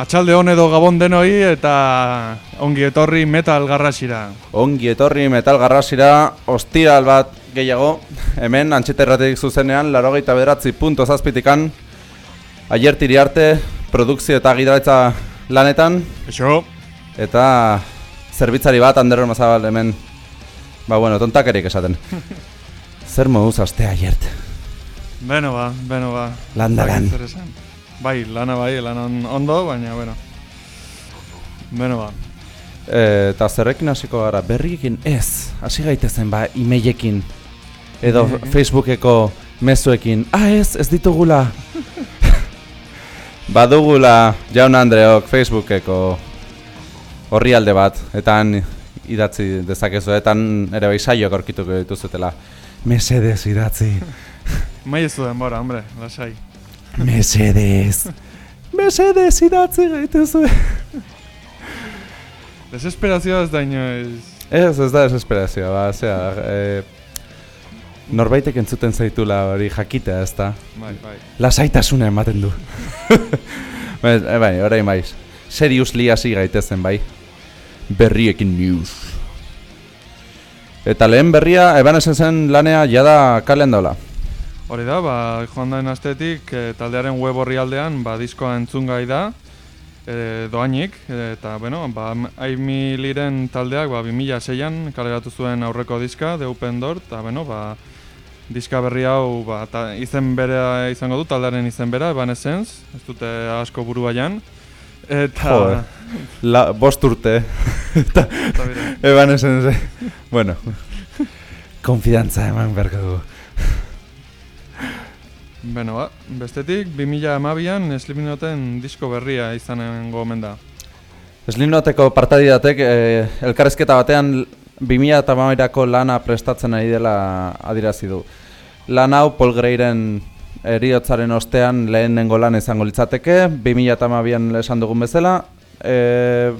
Atxalde hon edo gabon denoi eta ongi etorri metal garrasira. Ongi etorri metal garrasira, ostiral bat gehiago, hemen antxeterratik zuzenean, larogeita bederatzi punto zazpitikan, aiertiri arte, produkzio eta gidaretza lanetan. Eixo. Eta zerbitzari bat, Anderro Mazabal hemen, ba bueno, tontakerik esaten. Zer moduz astea aiert? Beno ba, beno ba. Landa lan. Bai, lana bai, lan on- ondo, baina, bueno. Beno ba. E, eta zerrekin hasiko gara, berriekin ez, hasi gaitezen ba, imeiekin, edo Emaillekin? Facebookeko mezuekin, ah ez, ez ditugula. Badugula jaun Andreok Facebookeko horrialde bat, eta han idatzi dezakezu, eta ere bai saioak aurkituko dituzutela. Mesedez idatzi, Mai ez du denbora, hombre, lasai. Mesedez, mesedez idatzi gaituzu. Desesperazioa ez da inoiz. Ez, ez da desesperazioa, ba, zera, e, norbaitek entzuten zaitula hori jakitea, ez da. Bai, bai. Lasaitasuna ematen du. bai, e, bai, orain baiz. Seriously hasi gaitezen, bai. Berriekin news. Eta lehen berria, eban esan zen lanea jada kalean daula. Hori da, ba, joan daen astetik e, taldearen web horri aldean, ba, diskoa entzun gai da, e, doainik, eta, bueno, ba, Aimi Liren taldeak, ba, 2006an kaleratu zuen aurreko diska, The Open Door, eta, bueno, ba, diska berri hau, ba, ta, izen bera izango du, taldearen izen bera, Evanescence, ez dute asko buru baian, eta... Joder. La, bost urte. eta eban esan ze. bueno. Konfidantza eman berko dugu. Beno, ba, bestetik, 2012an Slipknoten disko berria izanen gomen da. Slipknoteko partadidatek eh, elkarrezketa batean 2008ko lana prestatzen ari dela adirazi du. Lan hau Paul Greyren eriotzaren ostean lehenengo lan izango litzateke, 2008an esan dugun bezala. E,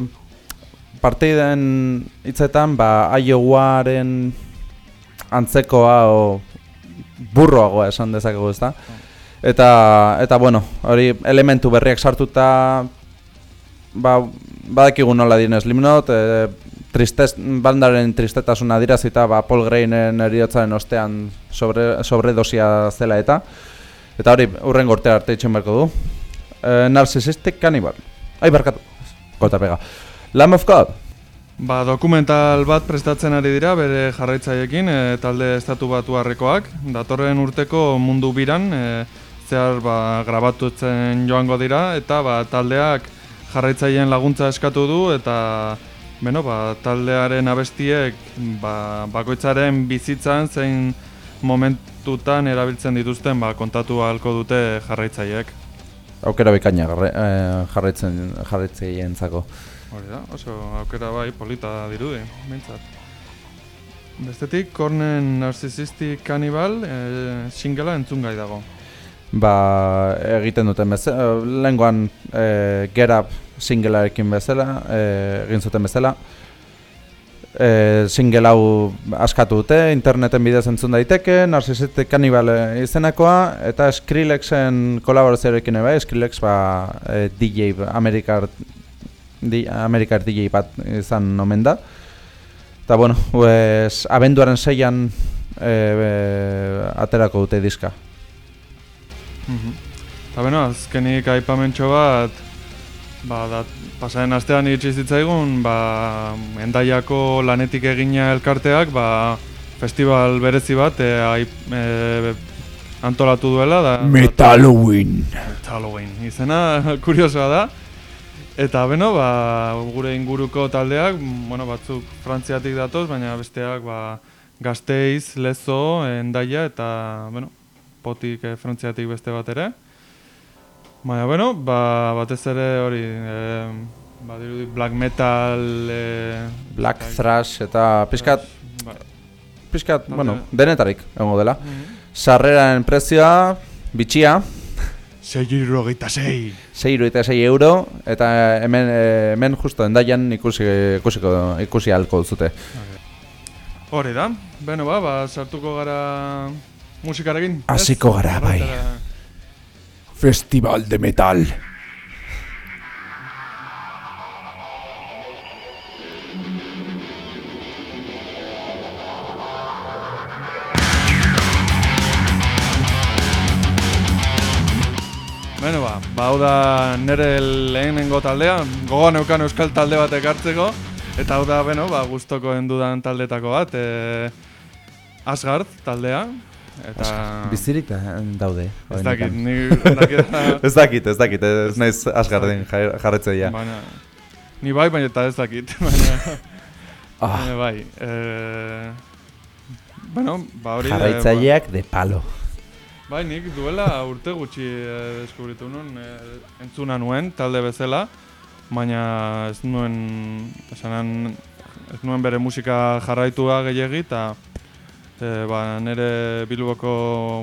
partiden hitzetan, ba, Iowa-aren antzekoa o burroagoa esan dezakegu ezta. Eta, eta bueno, hori elementu berriak sartuta ba, badakigu nola diren Slipknot, e, tristez, bandaren tristetasuna dirazita ba, Paul Greynen eriotzaren ostean sobre, sobredosia zela eta. Eta hori urren gortea arte itxen beharko du. E, Narcissistic Cannibal. Ai barkatu, gota pega. Lamb of God Ba, dokumental bat prestatzen ari dira bere jarraitzaiekin e, talde estatu batu harrekoak. Datorren urteko mundu biran e, zehar ba, grabatutzen joango dira eta ba, taldeak jarraitzaileen laguntza eskatu du eta beno, ba, taldearen abestiek ba, bakoitzaren bizitzan zein momentutan erabiltzen dituzten ba, kontatu ahalko dute jarraitzaileek. aukera bikaina garre- eh, jarraitzen jarraitzaientzako. Hori da, oso aukera bai polita dirudi, bintzat. Bestetik, Kornen Narcissistic Cannibal e, singela entzun gai dago. ba, egiten duten bezala, lehengoan e, Get Up singlearekin bezala, e, egin zuten bezala. E, single hau askatu dute, interneten bidez entzun daiteke, Narcissistic Cannibal izenakoa, eta Skrillexen kolaborazioarekin bai, Skrillex ba, e, DJ, Amerikar, di, Amerikar DJ bat izan omen da. Eta bueno, pues, abenduaren seian e, e, aterako dute diska. Eta beno, azkenik aipamentxo bat, ba, da, pasaren astean iritsi zitzaigun, ba, endaiako lanetik egina elkarteak, ba, festival berezi bat, e, aip- e, antolatu duela, da... Metalloween. Halloween izena kuriosoa da. Eta beno, ba, gure inguruko taldeak, mm, bueno, batzuk frantziatik datoz, baina besteak ba, gazteiz, lezo, endaia eta, bueno, potik eh, frantziatik beste bat ere. Baina, bueno, ba, batez ere hori, eh, ba, dirudi black metal... Eh, Black. Thrash eta pizkat, Bai. pizkat, Talde- bueno, denetarik egongo dela. Mhm. Sarreraren prezioa, bitxia, Sei irrogeita sei! 6 euro, eta hemen, eh, hemen justo endaian ikusi, ikusiko, ikusi halko zute. Hori da, beno ba, ba, sartuko gara musikarekin. Hasiko gara, bai. Festival de Metal. Hau da nire lehenengo taldea, gogoan eukan euskal talde bat ekartzeko, eta hau da, bueno, ba, guztoko endudan taldetako bat, e, Asgard taldea, eta... Bizirik da, daude. Ez dakit, ni ez dakit, ez dakit, ez naiz Asgarden jarretzea. baina, ni bai, baina eta ez dakit, baina, Ah, bai, e, bueno, ba hori... e, jarraitzaileak de palo. Ba, bai, nik duela urte gutxi e, deskubritu nuen, e, entzuna nuen, talde bezala, baina ez nuen, esanan, ez nuen bere musika jarraitua gehiagi, eta e, ba, nire Bilboko,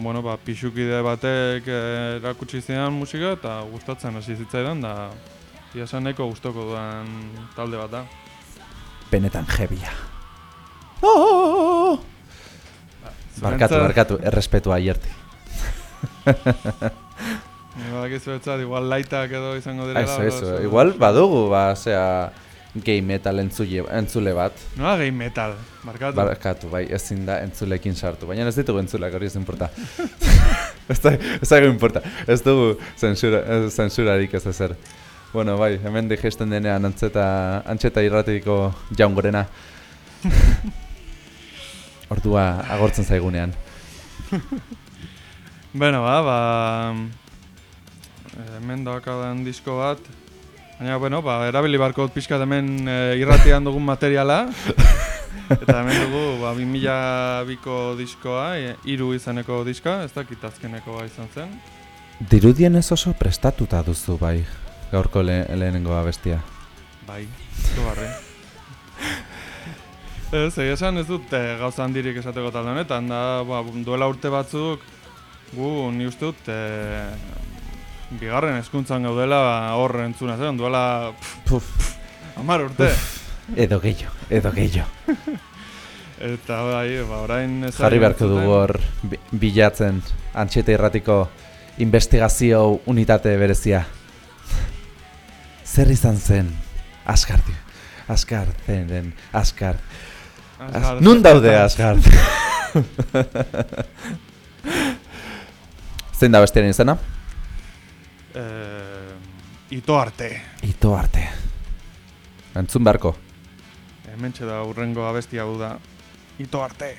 bueno, ba, pixukide batek erakutsi zidan musika, eta gustatzen hasi zitzaidan, da, ia esan nahiko gustoko dudan talde bat da. Benetan jebia. Oh! Barkatu, barkatu, errespetua aierti. Ni badakizu betzat, igual laitak edo izango direla. Eso, eso. ez- Igual badugu, ba, zea, gay metal entzule, entzule bat. Noa gehi metal, markatu. Barkatu, bai, ezin da entzulekin sartu. Baina ez ditugu entzulak, hori ez importa. ez da, ez da importa. Ez dugu zensura, zensurarik ez ezer. Bueno, bai, hemen digesten denean antzeta, antxeta irratiko jaungorena. Ordua agortzen zaigunean. Bueno, ba, ba... eh, Hemen daukadan disko bat. Baina, bueno, ba, erabili barko dut pixkat hemen e, irratian dugun materiala. Eta hemen dugu, ba, 2000 biko diskoa, e, iru izaneko diska, ez dakit azkenekoa izan zen. Dirudien ez oso prestatuta duzu, bai, gaurko le lehenengo abestia. Bai, zu barre. ez, esan ez dut e, gauza handirik esateko talde honetan, da, ba, duela urte batzuk, gu, ni uste dut, e, bigarren hezkuntzan gaudela hor entzuna zen, duela Puf, hamar urte. edo gehiago, edo gehiago. Eta bai, ba, orain Jarri beharko dugu hor bi- bilatzen antxeta irratiko investigazio unitate berezia. Zer izan zen? Asgard. Asgard zen den, Asgard. Az, nun daude Asgard? Zein da bestiaren izena? Eh, ito arte. Ito arte. Entzun beharko. Hementxe da urrengo abestia hau da. Ito arte.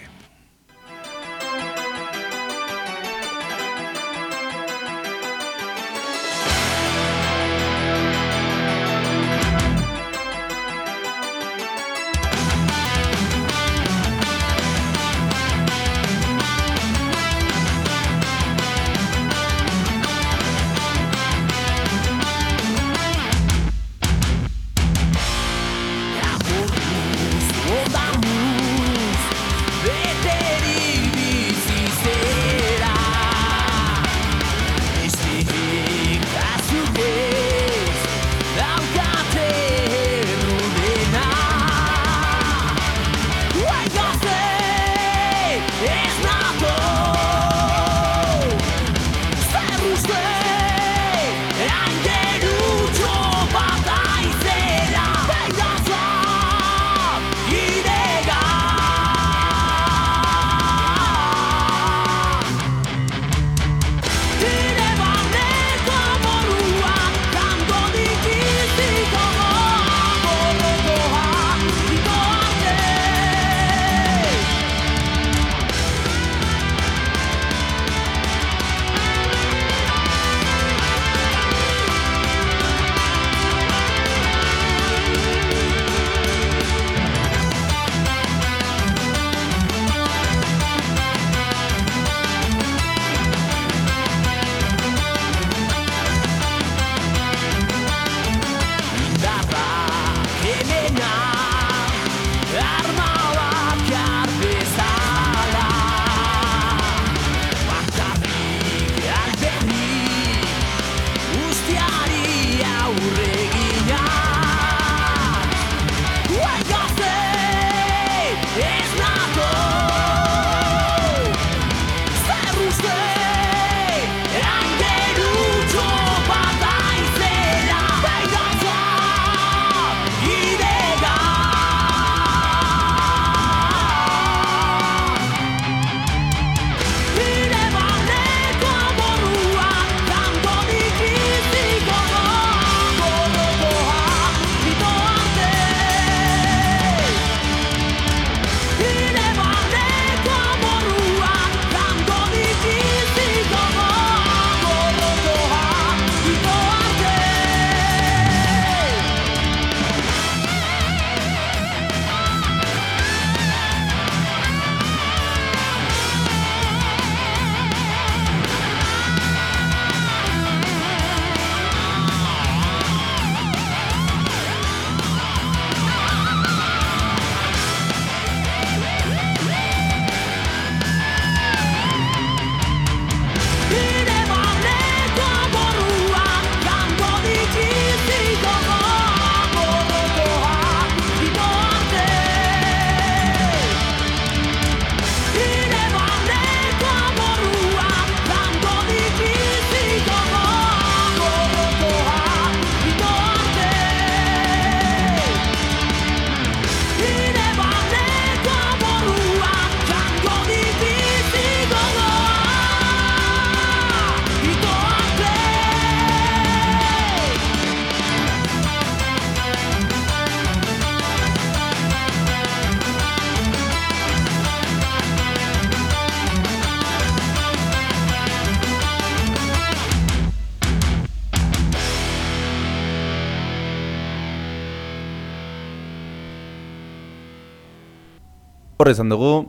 Horri izan dugu,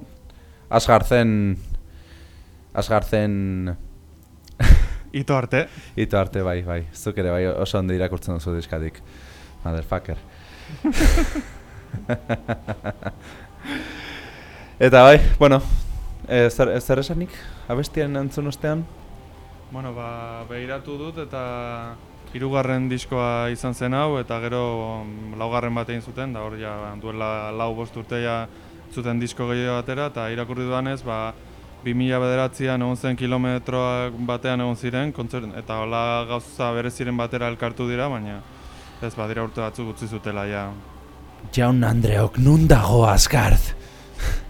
asgartzen, asgartzen... Ito arte. Ito arte, bai, bai. Zuk ere, bai, oso ondo irakurtzen duzu diskadik. Motherfucker. Eta bai, bueno, e, zer, zer esanik abestien entzun ostean? Bueno, ba, behiratu dut eta hirugarren diskoa izan zen hau eta gero mm, laugarren bat egin zuten, da hor ja duela lau bost urteia zuten disko gehiago batera eta irakurri duanez, ba, 2000 bederatzean egon zen kilometroak batean egon ziren, kontzert, eta hola gauza bere ziren batera elkartu dira, baina ez badira urte batzuk utzi zutela ja. Jaun Andreok nun dago Asgard?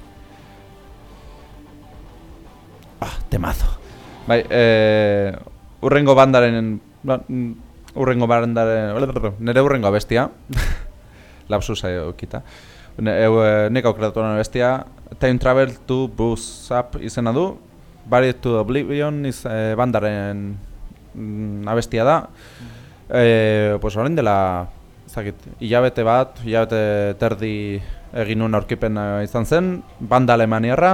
Ah, temazo. Bai, eh, urrengo bandaren, ba, urrengo bandaren, nire urrengo bestia, lapsus okita. Ne, e, nek aukeratu bestia, Time Travel to Boost Up izena du, Buried to Oblivion iz, e, bandaren mm, abestia da. E, pues orain dela, zakit, hilabete bat, hilabete terdi egin nuen aurkipen izan zen, banda alemaniarra,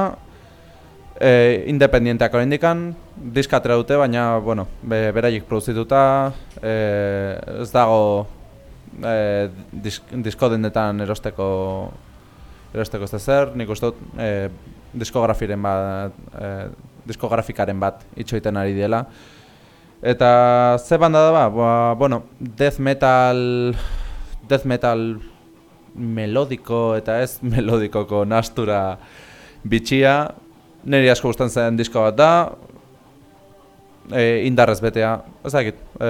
e, independienteak indikan, diskatera dute, baina, bueno, be, beraiek produzituta, e, ez dago e, disk, disko dendetan erosteko erosteko ez zer, nik uste dut e, diskografiren bat, e, diskografikaren bat itxoiten ari dela. Eta ze banda da ba, ba, bueno, death metal, death metal melodiko eta ez melodikoko nastura bitxia, Neri asko gustatzen zen disko bat da. E, indarrez betea, ez dakit. E,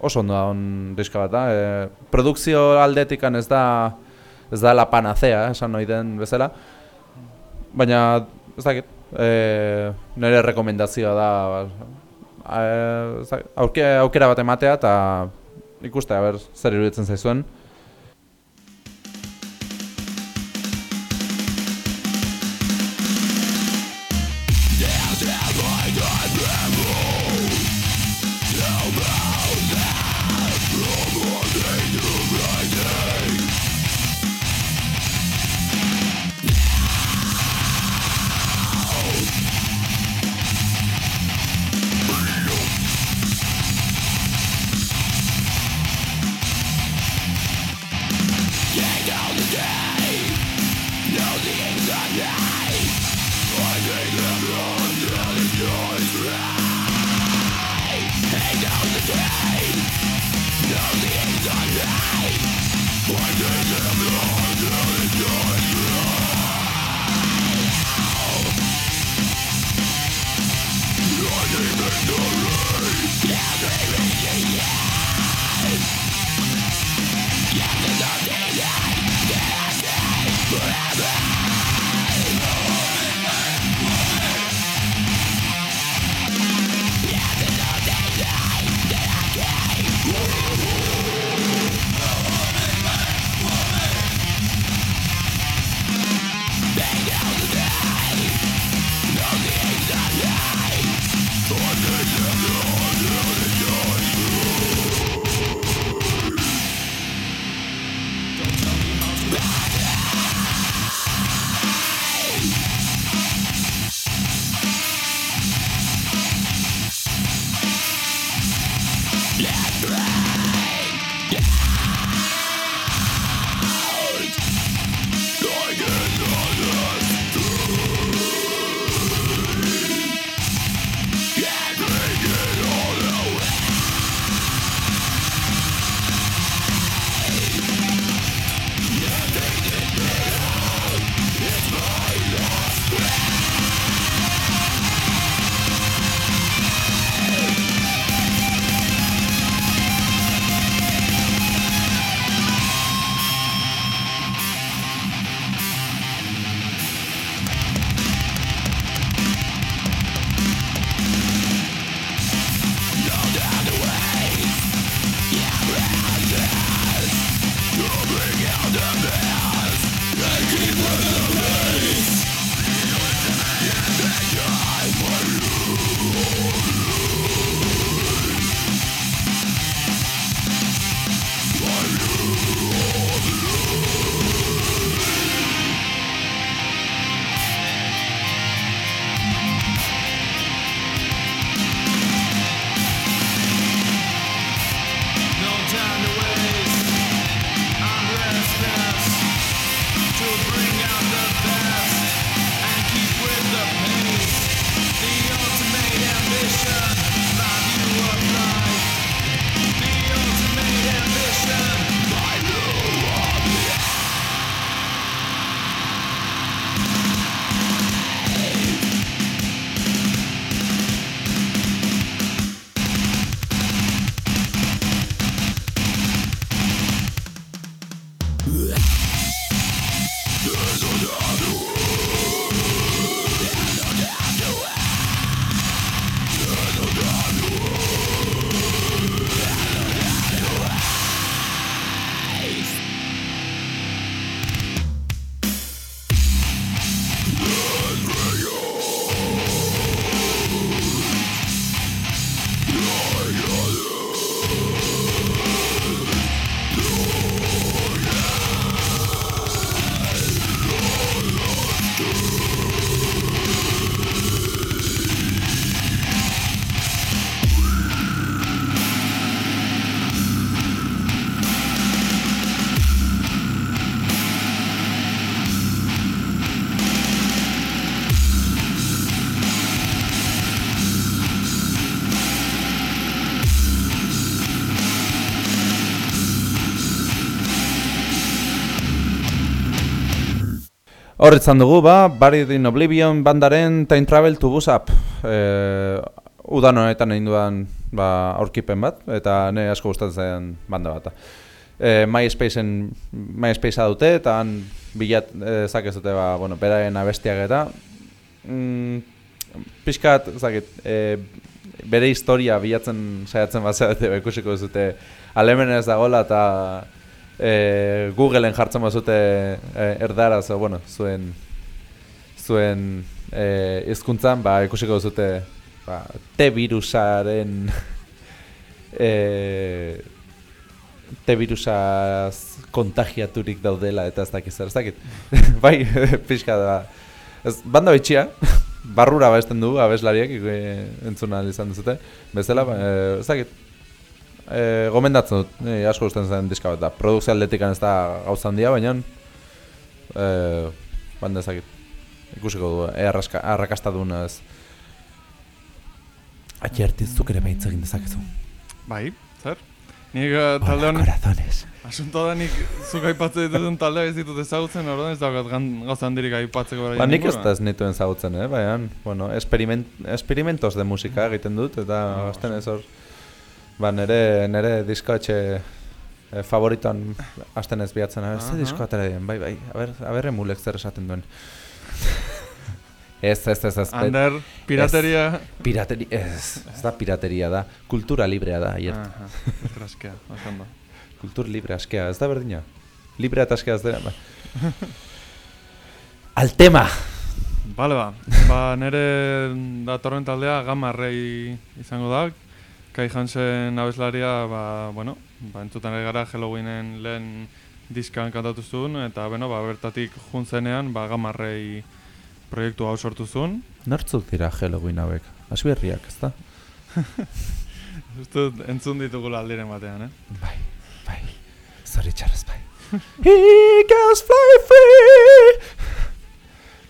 oso ondo da on diska bat da. E, produkzio aldetikan ez da ez da la panacea, esan noi den bezala. Baina ez dakit. E, nire rekomendazioa da e, aukera bat ematea eta ikuste, a ber, zer iruditzen zaizuen. Hor izan dugu, ba, Buried in Oblivion bandaren Time Travel to Bus Up. E, udan honetan egin dudan ba, aurkipen bat, eta ne asko gustatzen banda bat. E, MySpace-en MySpace-a dute, eta han bilat e, zakez dute, ba, bueno, beraien abestiak eta mm, pixkat, zakit, e, bere historia bilatzen saiatzen bat zaitu, ikusiko dute alemenez dagoela, eta e, Googleen jartzen bazute e, erdaraz, bueno, zuen zuen e, izkuntzan, ba, ikusiko zute ba, T-virusaren e, T-virusaz kontagiaturik daudela eta ez dakit zer, ez dakit. Bai, pixka da. Ez, banda bitxia, barrura baesten du abeslariak entzuna izan duzute. Bezala, ba, ez dakit e, gomendatzen dut, e, asko usten zen diska bat da. Produkzio aldetikan ez da gauza handia, baina e, banda ezakit. Ikusiko du, e, arrakasta duna ez. Atxertiz zuk ere behitz egin dezakezu. Bai, zer? Nik uh, talde honi... corazones. Asunto da nik zuk aipatzen dituzun taldea ez ditut ezagutzen, orduan ez daukat gauza handirik aipatzeko Ba, nik ez da ez nituen ezagutzen, eh? Baina, bueno, experiment, experimentos de musika egiten dut, eta no, azten ez hor... Ba, nere, nere disko etxe e, favoriton hasten ez bihatzen, uh -huh. disko atera dien, bai, bai, aber, aber emulek zer esaten duen. ez, ez, ez, ez. Ander, pirateria... Ez, pirateri, ez, ez da pirateria da, kultura librea da, aiert. -huh. askea, Kultur libre askea, ez da berdina? Libre eta askea ez dira, ba. Al tema! Bale ba, ba nere datorren taldea gamarrei izango da, Kai Hansen abeslaria, ba, bueno, ba, entzutan gara Halloweenen lehen diskan kantatu zuen, eta bueno, ba, bertatik juntzenean ba, gamarrei proiektu hau sortu zuen. Nortzuk dira Halloween hauek? Asberriak, ez da? Justo entzun ditugula aldiren batean, eh? Bai, bai, sorry txarrez bai. Eagles fly free!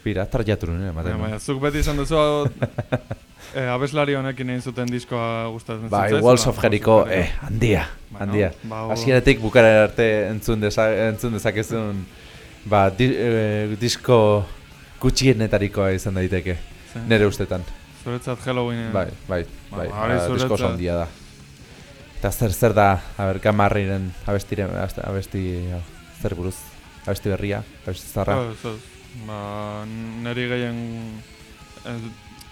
Bira, tarjatu nire, batean. Baina, zuk beti izan duzu Eh, abeslari honekin egin zuten diskoa gustatzen bai, Bai, Walls of Jericho, eh, handia, handia. Ba, Azkienetik bukara arte entzun, deza, entzun dezakezun ba, di, eh, disko gutxienetarikoa izan daiteke, Zer? nire ustetan. Zuretzat Halloween. Bai, bai, bai, ba, ba, disko handia da. Eta zer, zer da, haber, gamarriren abesti, abesti, zer buruz, abesti berria, abesti zarra. Ba, niri gehien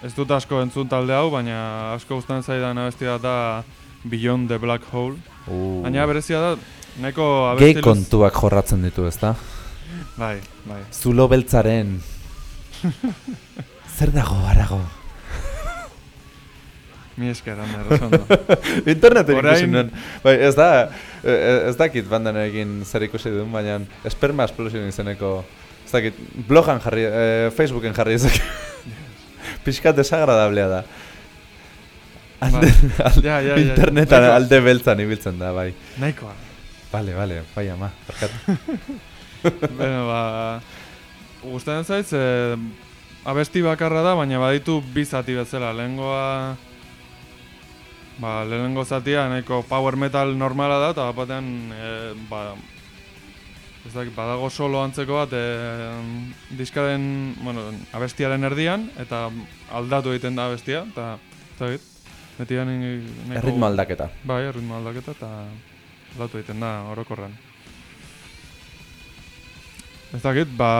Ez dut asko entzun talde hau, baina asko guztan zaidan abestia da Beyond the Black Hole. Uh. Baina berezia da, neko abestiluz... Gehi kontuak jorratzen ditu, ez da? Bai, bai. Zulo beltzaren. Zer dago, arago? Mi esker, oso Internetin ikusi nuen. Bai, ez da, e, e, ez dakit bandan egin zer ikusi duen, baina esperma explosion izeneko... Ez dakit, blogan jarri, eh, Facebooken jarri ezak. Pixka desagradablea da. Alde, ba, alde, ja, ja, internetan ja, alde beltzan ibiltzen da, bai. Naikoa. Vale, vale, bai ama, barkatu. bueno, ba, guztien zaiz, eh, abesti bakarra da, baina baditu bi zati bezala. Lehengoa, ba, lehenengo zatia, nahiko power metal normala da, eta batean, eh, ba, Ez da, badago solo antzeko bat e, diskaren, bueno, abestiaren erdian, eta aldatu egiten da abestia, eta ez da, beti da Erritmo aldaketa. Bai, erritmo aldaketa, eta aldatu egiten da orokorran. Ez da, ba,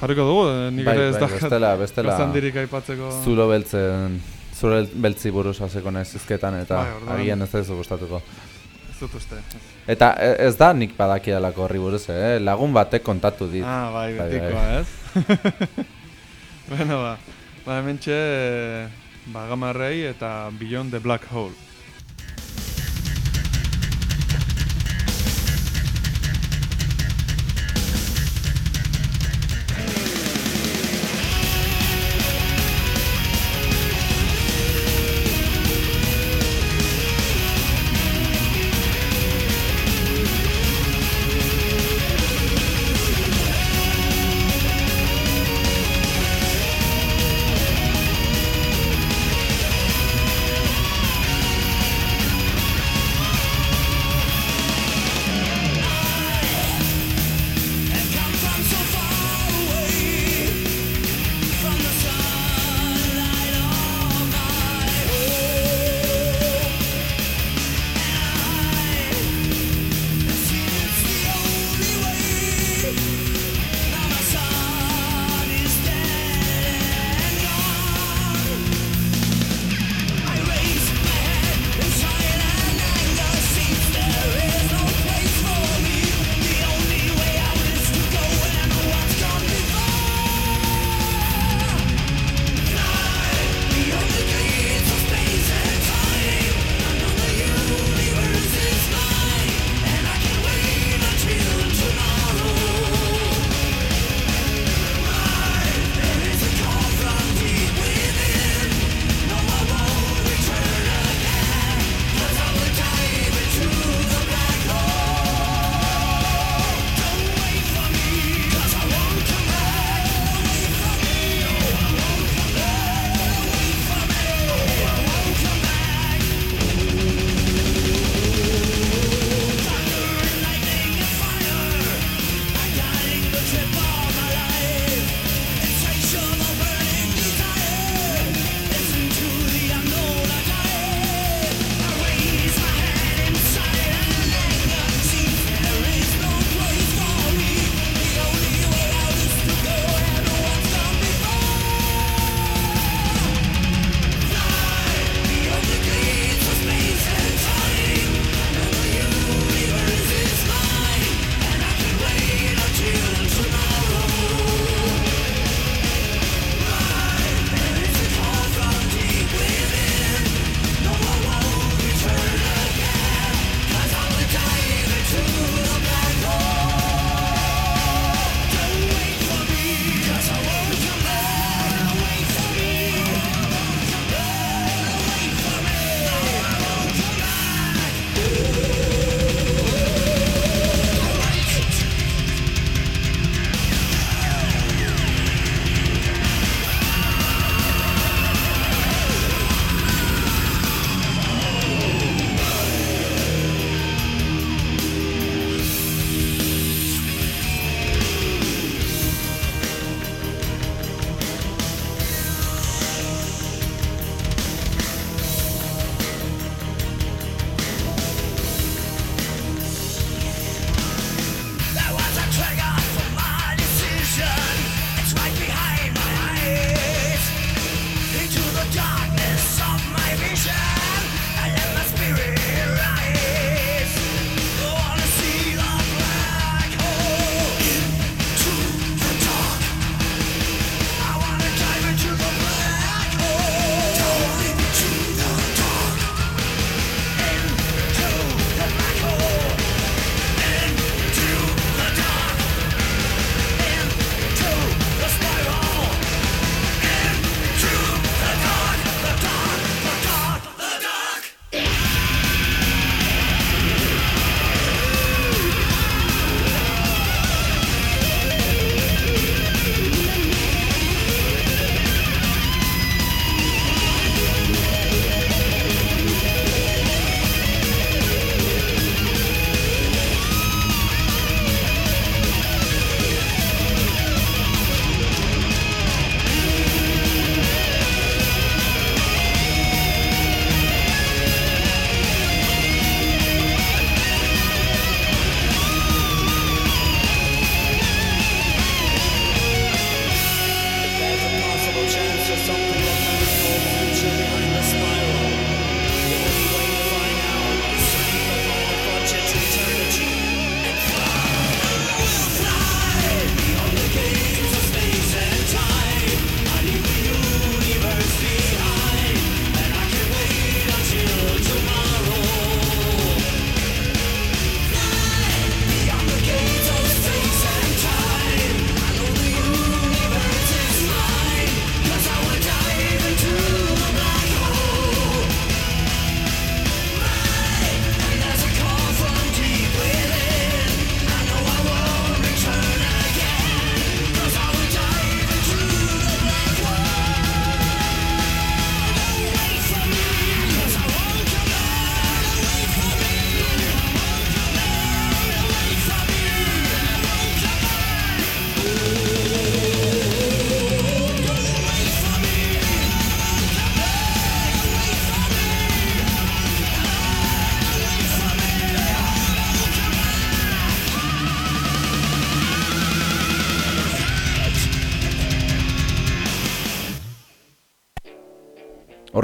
jarriko dugu, eh, nik bai, ere ez bai, da, bestela, bestela, aipatzeko... Zulo beltzen, zulo beltzi buruz haseko nahez izketan, eta bai, agian ez da ez gustatuko. Dut uste. Eta e, ez da nik badaki alako horri buruz, eh? lagun batek kontatu dit. Ah, bai, bai betikoa, bai. ez? bueno, ba, ba hemen txe, ba, gamarrei eta Beyond the Black Hole.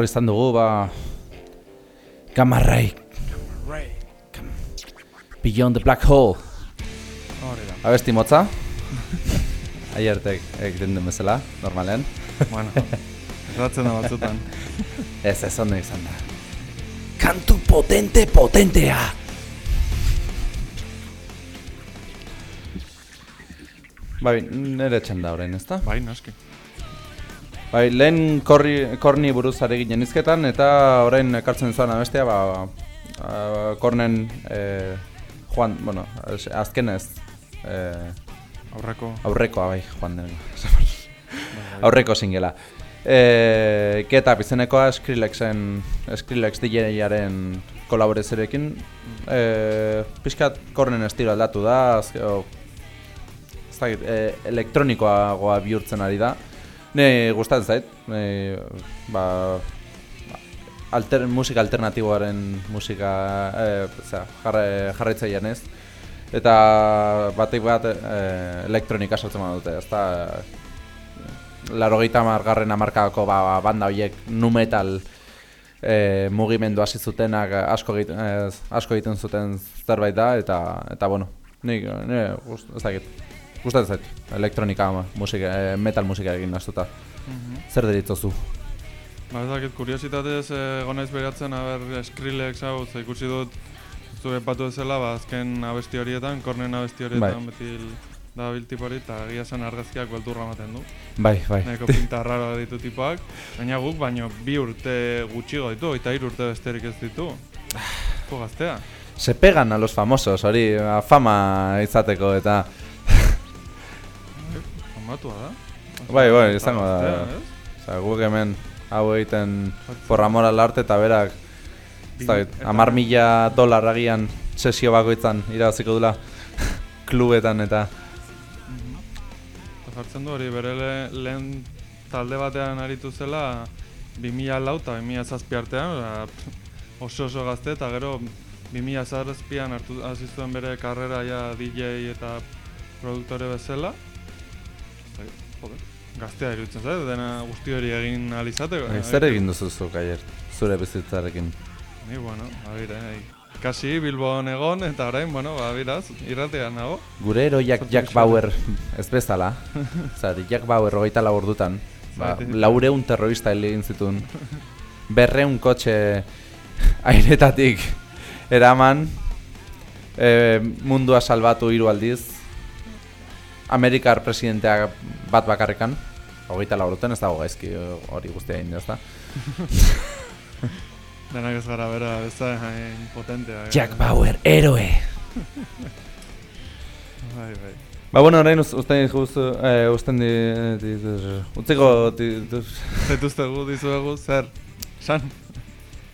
Horri izan dugu, ba... Gamarrai. Beyond the Black Hole. Hori da. Abesti motza. Aiertek egiten den bezala, normalen. Bueno, erratzen da batzutan. Ez, ez ondo izan da. Kantu potente potentea! Bai, nire txanda orain, ezta? Bai, naski. Bai, lehen korri, korni buruz ari ginen izketan, eta orain ekartzen zuan abestea, ba, a, kornen, e, joan, bueno, az- azkenez, e, Aurreko. aurrekoa, bai, joan den, aurreko singela. E, Keta izenekoa Skrillexen, Skrillex DJ-aren kolaborazioarekin, e, pixkat kornen estilo aldatu da, azke, o, ez dakit, e, elektronikoagoa bihurtzen ari da. Ne gustatzen zait, ne, ba, alter, musika alternatiboaren musika e, zera, jarra, jarraitzailean ez. Eta batek bat e, elektronika sortzen badute, ez da Larogeita margarren amarkadako ba, banda horiek nu metal e, mugimendu hasi zutenak asko, egiten, asko egiten zuten zerbait da eta eta bueno, nik, nire, gust, ez dakit, gustatzen zait, elektronika musika, e, metal musika egin nastuta. Mhm. Zer deritzozu? Ba, ez dakit, kuriositatez egon naiz beratzen, aber Skrillex hau, ze ikusi dut, zu epatu ezela, ba, azken abesti horietan, kornen abesti horietan beti da bil tipo hori, eta egia zen argazkiak beldurra ematen du. Bai, bai. Nahiko pinta raro ditu tipoak, baina guk baino bi urte gutxigo ditu, eta hiru urte besterik ez ditu. Jo gaztea. Se pegan a los famosos, hori, a fama izateko eta... Famatua da. Bai, bai, Eta izango da. ez? Osa, guk hemen hau egiten por amor al arte eta berak, ez amar mila dolar agian sesio bakoitzan irabaziko dula klubetan eta... Mhm. Eta jartzen du hori bere le- lehen talde batean aritu zela 2000 lau eta 2000 zazpi artean, pff, oso oso gazte eta gero 2000 zazpian hartu hasi zuen bere karrera ja DJ eta produktore bezala. Joder, gaztea iruditzen zait, dena guzti hori egin alizateko. Bai, Zer egin duzu zuk aier, zure bizitzarekin? Ni, bueno, abira, kasi Bilbon egon eta orain, bueno, ba, abiraz, irratean nago. Gure eroiak Jack Bauer ez bezala, zari, Jack Bauer hogeita lau ordutan, ba, laureun terrorista egin zituen, berreun kotxe airetatik eraman, e, mundua salbatu hiru aldiz, Amerikar presidenteak bat bakarrekan, hogeita lau urtean ez dago gaizki hori guztia egin ez da. Denak ez gara bera, ez da, hain potentea. eh. Jack Bauer, eroe! Bai, bai. Ba, bueno, orain usten diguzu, eh, usten di, utziko, di, di, Zaituztegu, dizuegu, zer, san.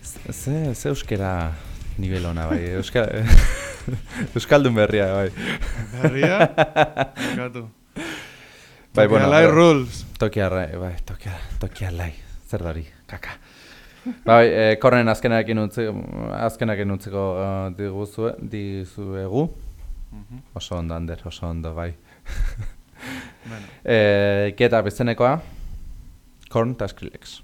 Ze, ze euskera nivel ona bai, euskara, euskaldun berria bai. Berria, gatu. Bai, bueno, Tokialai eh, rules. Tokia bai, tokia, tokia lai, zer da hori, kaka. Bai, eh, korren azkenarekin utzi, azkenarekin utziko uh, diguzue, dizuegu. Mhm, Oso ondo, Ander, oso ondo, bai. Bueno, Eh, kieta bezenekoa, korn eta Skrillex.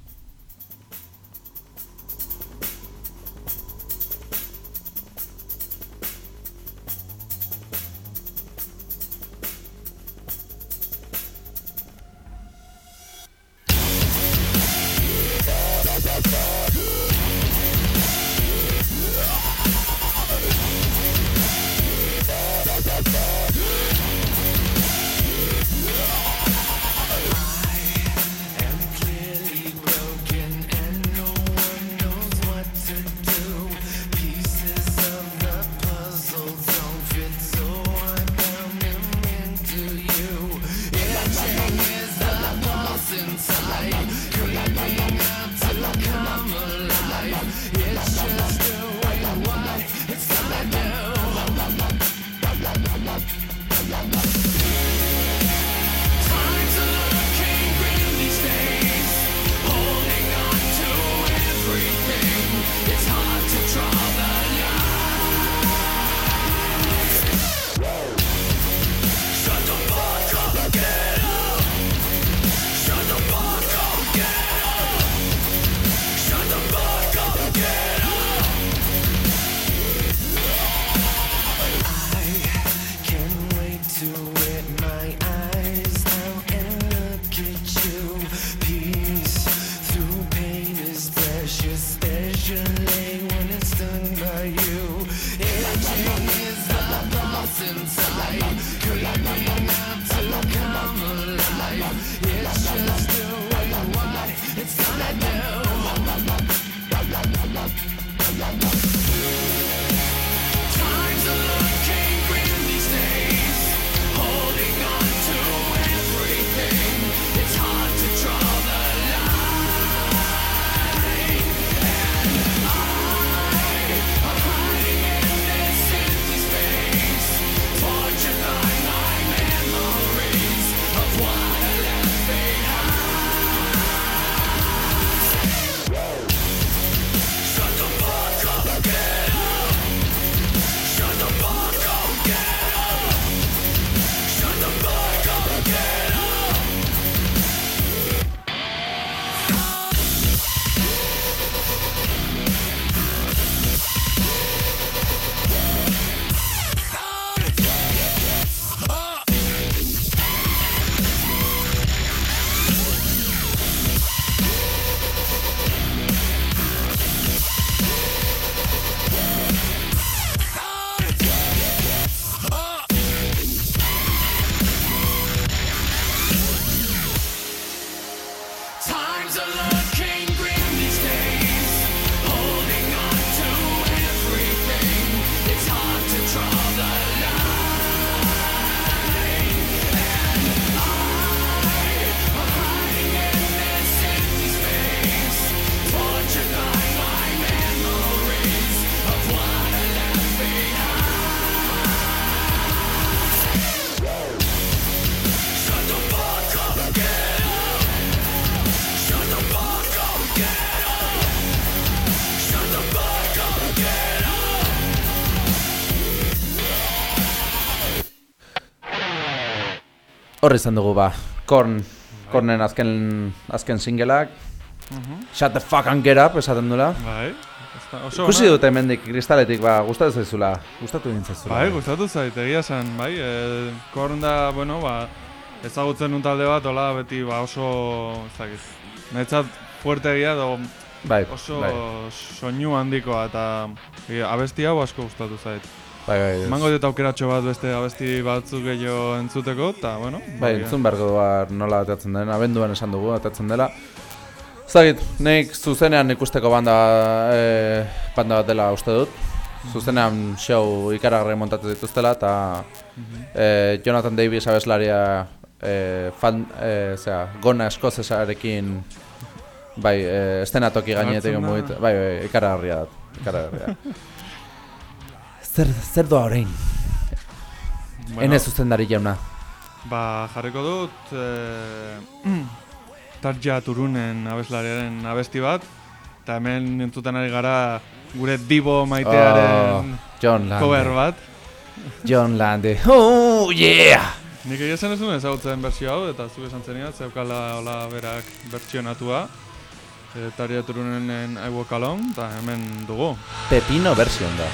Horri izan dugu ba, Korn, Kornen azken, azken singleak Shut the fuck and get up, esaten dula Bai, oso Ikusi dute hemendik kristaletik, ba, gustatu zaizula. Gustatu egin zaizula Bai, gustatu zait, egia zen, bai, e, korn da, bueno, ba, ezagutzen nun talde bat, hola, beti, ba, oso, ez dakit, netzat fuerte egia, edo Bai, oso bai, soinu handikoa, eta e, abesti hau asko gustatu zait. Bai, bai, Emango dut aukeratxo bat beste abesti batzuk gehiago entzuteko, eta, bueno, bai, entzun beharko du ba, nola atatzen den, abenduan esan dugu atatzen dela. Zagit, nik zuzenean ikusteko banda, e, banda bat dela uste dut. Zuzenean show ikaragarri montatu dituztela eta e, Jonathan Davis abeslaria e, fan, e, zera, gona eskozesarekin Bai, e, estenatoki gainetik mugitu, bai, bai, ikaragarria da, ikaragarria Zer, zer doa orain? bueno, Ene zuzendari jauna Ba, jarriko dut, e, Tarja Turunen abeslariaren abesti bat, eta hemen entzuten ari gara gure dibo maitearen Oh, John Lande cover bat. John Lande Oh, yeah! Nik egia zen ez nuen ezagutzen berzio hau, eta zuk esan zeniat, zeukala hola berak bertsionatua. E, Tarja Turunenen I Walk Alone, eta hemen dugu. Pepino version da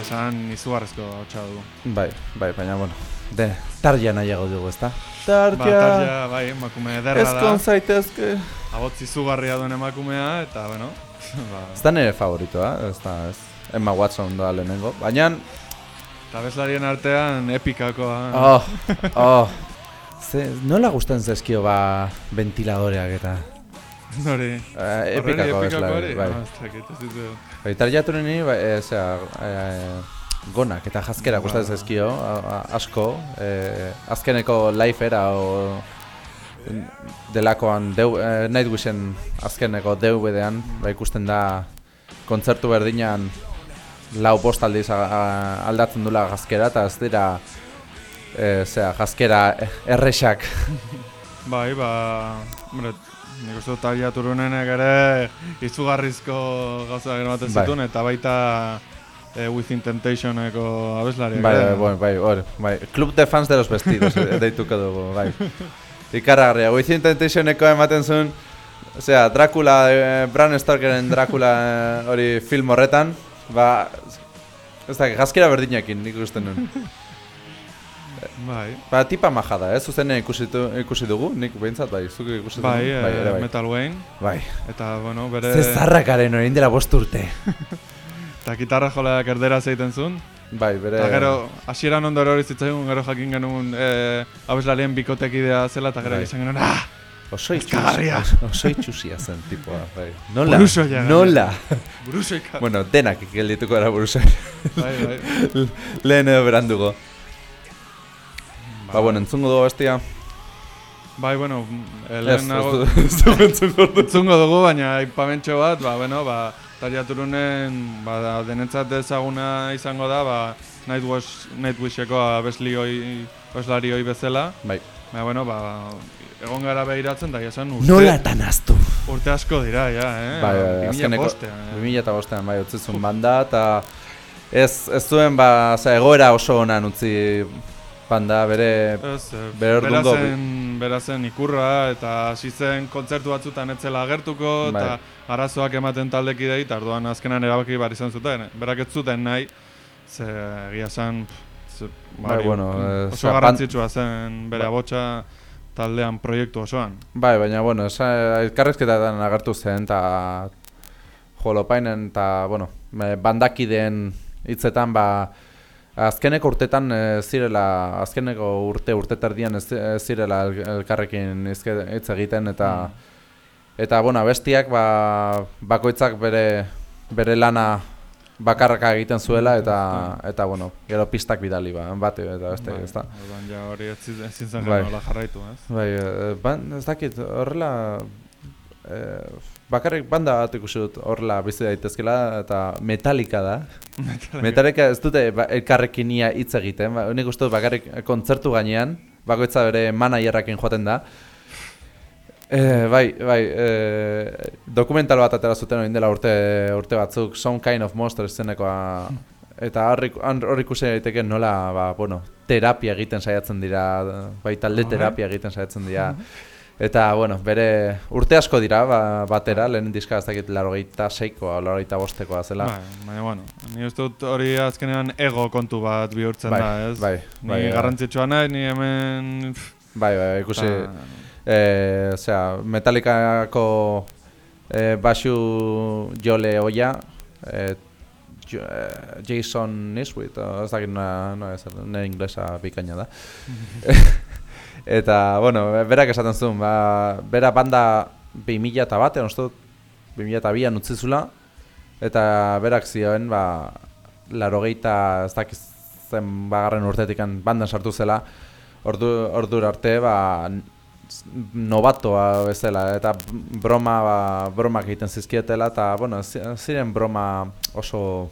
esan izugarrezko hotxa dugu. Bai, bai, baina, bueno De, tarja nahiago dugu, ezta? Ba, Tarja Tarja, bai, emakume ederra da. Ezkon zaitezke Abotz izugarria duen emakumea, eta, bueno, ba, Ez da nire favoritoa, ez da, ez Emma Watson da lehenengo Baina, eta bezlarien artean epikakoa. oh, oh Ze, nola gusten zezkio ba ventiladoreak eta Nori. eh, Epikako hori? bai dakit, ez ditut. Bai, e, zera, e, gonak eta jaskera Ba. gustatzen zaizkio asko, e, azkeneko lifera o delakoan deu, e, Nightwishen azkeneko DVD-an, ba, ikusten da kontzertu berdinan lau bost aldiz aldatzen dula jaskera eta ez dira e, zera, jaskera erresak Bai, ba, nik uste dut Tarja Turunenek ere izugarrizko gauza ematen Bai. zituen, eta baita e, Within Temptationeko abeslariak. Bai, bai, bai, bai, hor, bai. Club de fans de los vestidos, eh, deituko dugu, bai. Ikarragarria, Within Temptationeko ematen zuen, osea, Dracula, eh, Bram Stokeren Dracula eh, hori film horretan, ba, ez da, jaskera berdinekin nik uste nuen. Bai. Ba, tipa majada, eh? Zuzen ikusi, ikusi dugu, nik behintzat, bai, zuk ikusi Bai, dugu. eh, ere bai. Metal Wayne. Bai. Eta, bueno, bere... Ze zarrakaren orain dela bost urte. Eta gitarra joleak erdera zeiten zuen. Bai, bere... Eta gero, hasieran ondo hori zitzaigun, gero jakin genuen e, abeslarien bikotekidea zela, eta gero Bai. izan genuen, ah! Oso itxusia, oso itxusia zen tipoa, bai. Nola, Burusoia, nola. Burusoika. bueno, denak geldituko gara buruzai. bai, bai. Lehen berandugo. Ba, bueno, entzungo dugu bestia. Bai, bueno, eh, lehenago... ez entzungo dugu. Entzungo dugu, baina aipamentxo bat, ba, bueno, ba, Tarja Turunen, ba, denetzat ezaguna izango da, ba, Nightwish, Nightwisheko abesli hoi, abeslari hoi bezala. Bai. Ba, bueno, ba, egon gara behiratzen, da, esan urte, Nola tan aztu. urte asko dira, ja, eh? Bai, bai, 2005 azkeneko, bostean, eh? 2000 eta bostean, bai, utzi zuen banda, eta ez, ez zuen, ba, za, egoera oso onan utzi banda, bere, Ez, eh, Bere bera ordungo- zen, bera zen ikurra, eta hasi zen kontzertu batzutan etzela agertuko, Bai. eta arazoak ematen taldekidei, eta orduan azkenan erabaki bar izan zuten. Berak ez zuten nahi, ze egia ze, Bai, bueno, eh, oso garrantzitsua zen bere Ba- abotsa taldean proiektu osoan. bai, baina, bueno, esa, elkarrezketan agertu zen, eta jolopainen, eta, bueno, bandakideen hitzetan, ba, azkeneko urtetan ez zirela, azkeneko urte, urte terdian ez, ez zirela el- elkarrekin hitz egiten, eta, eta, bueno, bestiak, ba, bakoitzak bere, bere lana bakarraka egiten zuela, eta, eta, bueno, gero pistak bidali, ba, bate, eta beste, Bai, ez da. Orduan ja hori ez zi- ezin zen Bai. jarraitu, ez? Bai, eh, ban, ez dakit, horrela, eh, bakarrik banda bat ikusi dut horrela bizi daitezkela, eta metalika da. metalika ez dute ba, elkarrekin ia hitz egiten, ba, nik uste dut bakarrik kontzertu gainean, bakoitza bere managerrakin joaten da. Eh, bai, bai, eh, dokumental bat atera zuten orain dela urte, urte batzuk, Some Kind of Monster zenekoa, eta hor ikusi daiteke nola, ba, bueno, terapia egiten saiatzen dira, bai talde bai? terapia egiten saiatzen dira. Eta, bueno, bere urte asko dira, ba, batera, lehen diska ez dakit larogeita seikoa, larogeita bostekoa zela. Bai, baina, bueno, ni uste dut hori azkenean ego kontu bat bihurtzen Bai, da, ez? bai, Ni bai, bai. garrantzitsua nahi, ni hemen... pff, Bai, bai, ikusi, ta- eh, osea, Metallicako eh, basu jole oia, Jo- eh, Jason Niswit, ez dakit noa, noa ez, nire inglesa bikaina da. eta, bueno, berak esaten zuen, ba, bera banda 2000 eta batean, uste dut, 2000 eta bian utzi zula, eta berak zioen, ba, larogeita, ez dakiz zen bagarren urtetikan bandan sartu zela, ordu, ordura arte, ba, n- s- novatoa bezala, eta broma, ba, bromak egiten zizkietela, eta, bueno, zi- ziren broma oso,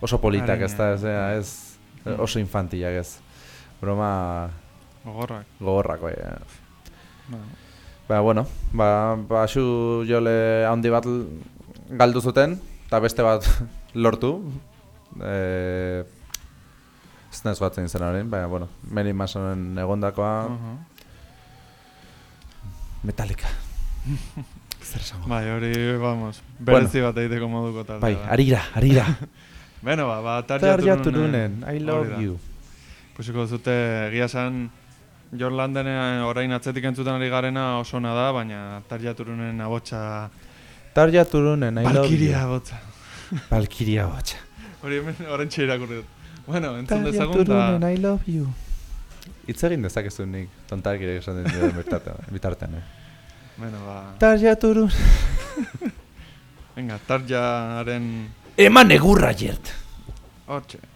oso politak, ez da, ez, ez, Mm. oso infantilak ez. Broma Gogorrak. gogorrako, eh. Ba, Ba, bueno, ba, basu jole handi bat galdu zuten, eta beste bat lortu. E, ez naiz batzen izan horrein, baina, bueno, Mary Mansonen egondakoa, aha. Metallica. Zer esango? Bai, hori, vamos, berezi bat egiteko moduko talde. Bai, arira, arira. Beno, ba, ba, Tarja Turunen, I love you. Ikusiko zute, egia esan, John Landenen orain atzetik entzuten ari garena oso ona da, baina Tarja Turunen abotsa Tarja Turunen, I love Valkyria you. abotsa. Valkyria hotxa. Hori hemen orain irakurri dut. Bueno, entzun Tarja dezagun Turunen, da... I love you. Itz egin dezakezu nik, tontarkirek esan den dira bitartean. bitartean eh. Bueno, ba... Tarja Turun. Venga, Tarjaren... Eman egurra jert. Hortxe.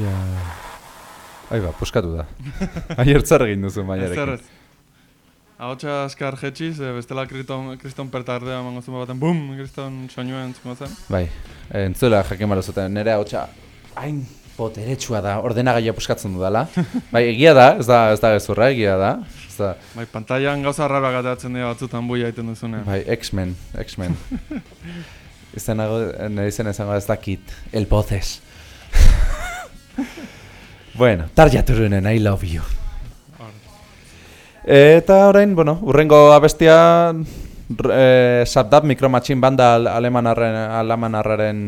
Ja... Aiba, puskatu da. Aier zer egin duzu maiarekin. ez. Ahotsa askar jetxiz, eh, bestela kriston, kriston pertardea emango zen baten, bum, kriston soinua entzuko zen. Bai, entzula jakin bara zuten, nire hotxa hain boteretsua da, ordenagailua puskatzen dudala. bai, egia da, ez da, ez da gezurra, egia da. Ez da, Bai, pantailan gauza rara gatatzen dira batzutan buia egiten duzunean. bai, X-Men, X-Men. Izenago, nire izen esango ez dakit, el poces. bueno, tarjaturunen, I love you. Eta orain, bueno, urrengo abestia e, Sabdab Micromachine banda al- alemanarren, alemanarraren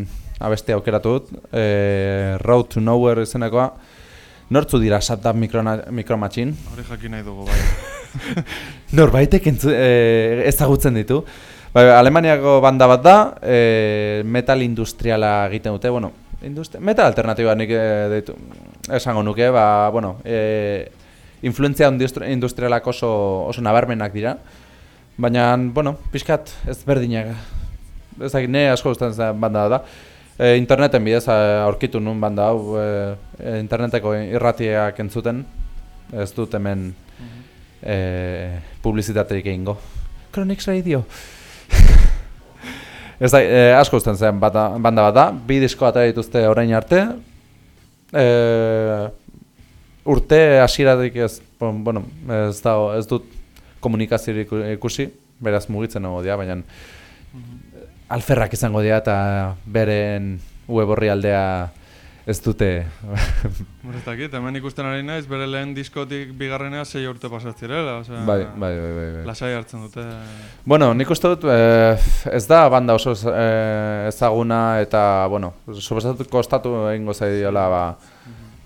abestia aukeratu dut e, Road to Nowhere izenekoa Nortzu dira Sabdab Micromachine? Hori jakin nahi dugu, bai. Norbaitek entzu, e, ezagutzen ditu Bai, Alemaniako banda bat da, e, metal industriala egiten dute, bueno, industri metal alternatiba nik e, deitu, esango nuke, ba, bueno, e, influentzia industri industrialak oso, oso nabarmenak dira, baina, bueno, pixkat ez berdinak, ez dakit, ne asko gustatzen zen banda da, e, interneten bidez e, aurkitu nun banda hau, e, interneteko irratiak entzuten, ez dut hemen e, publizitaterik egingo. Chronix Radio. Ez da, e, asko uzten zen bata, banda bat da, bi disko atera dituzte orain arte. E, urte hasieratik ez, bon, bueno, ez, da, ez dut komunikaziorik ikusi, beraz mugitzen nago dira, baina alferrak izango dira eta beren web orri aldea ez dute ez dakit, hemen ikusten ari naiz, bere lehen diskotik bigarrenea sei urte pasatzirela, osea... bai, bai, bai, bai, bai. Lasai hartzen dute. Bueno, nik uste dut eh, ez da banda oso eh, ezaguna eta, bueno, suposatu kostatu egingo zaidiola ba,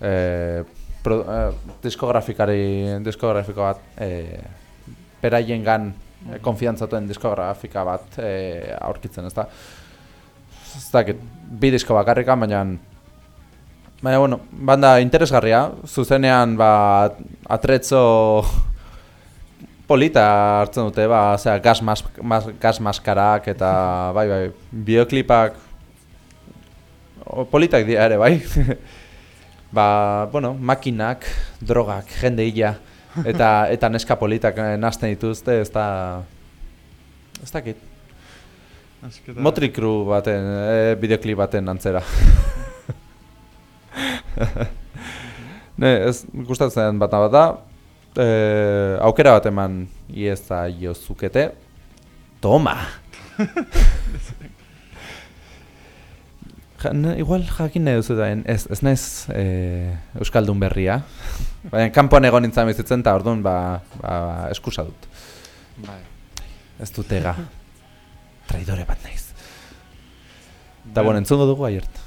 eh, pro, eh, diskografikari, diskografiko bat eh, beraien gan eh, konfiantzatuen diskografika bat eh, aurkitzen, ez da? Ez dakit, bi disko bakarrika, baina Baina, bueno, banda interesgarria, zuzenean, ba, atretzo polita hartzen dute, ba, osea, gas, mas, mas, gas maskarak eta, bai, bai, bioklipak politak dira ere, bai. ba, bueno, makinak, drogak, jende hila, eta, eta neska politak eh, nahasten dituzte, ez da, ez dakit. Crue baten, e, bideoklip baten antzera. Ne, ez gustatzen bat bat da, e, aukera bat eman ieza jozukete. Toma! Ja, ne, igual jakin nahi duzu da, ez, ez naiz e, Euskaldun berria. Baina kanpoan egon nintzen bizitzen eta orduan ba, ba, eskusa dut. Bai. Ez dut ega. Traidore bat naiz. Eta bueno, entzungo dugu aiert.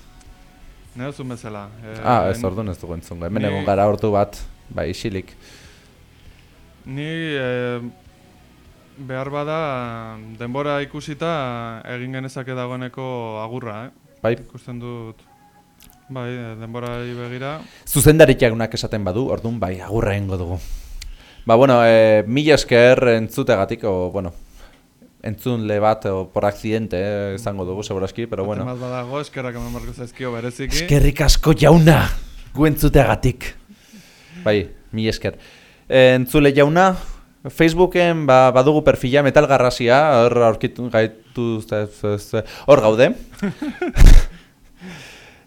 Ne duzun bezala. Eh, Ah, ez orduan ez dugu entzungo. Hemen egon gara ordu bat, bai, isilik. Ni eh, behar bada denbora ikusita egin genezake dagoeneko agurra, eh? Bai, Ikusten dut, bai, eh, denborari begira. zuzendarik jagunak esaten badu, orduan bai, agurra egingo dugu. Ba, bueno, e, mila esker entzutegatik, o, bueno, entzunle bat, o, por accidente, eh, izango dugu, seguraski, pero bueno. Bat badago, eskerrak eman barko zaizkio bereziki. Eskerrik asko jauna, gu entzuteagatik. Bai, mila esker. Entzule jauna, Facebooken ba, badugu perfila metal garrasia, hor aurkitu gaitu hor gaude.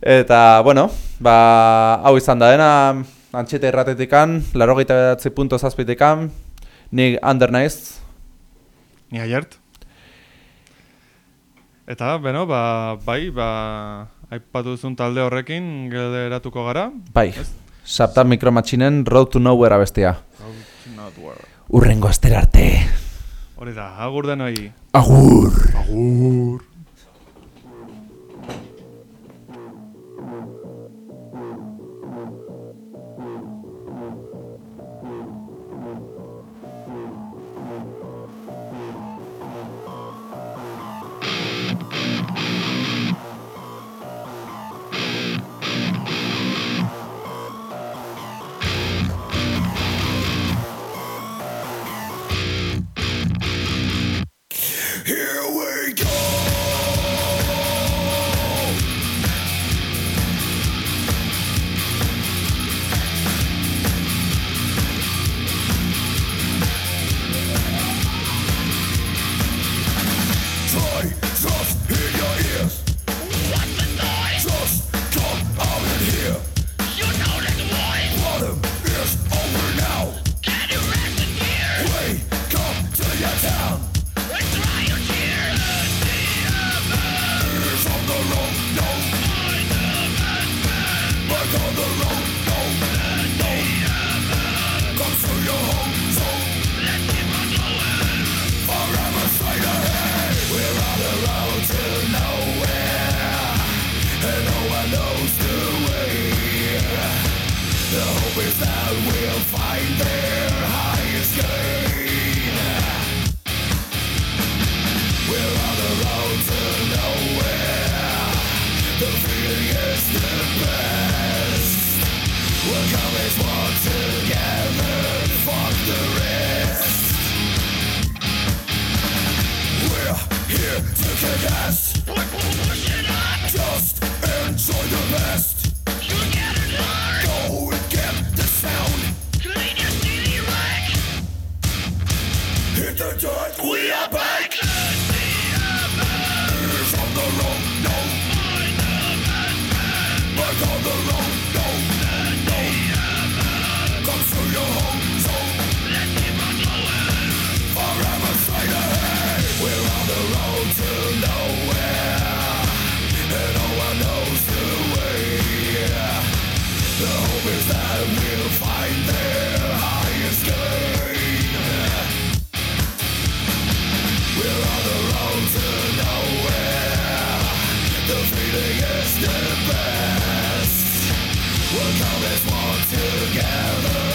Eta, bueno, ba, hau izan da dena, antxeta irratetikan, laro behatzi punto zazpitikan, ni under naiz, Ni aiert. Eta, beno, ba, bai, ba, aipatu duzun talde horrekin geratuko gara. bai, Sapta Micromatchinen Road to Nowhere abestia. Not war. Urrengo astera arte. Hori da, agur denoi. Agur! Agur. We're on the road to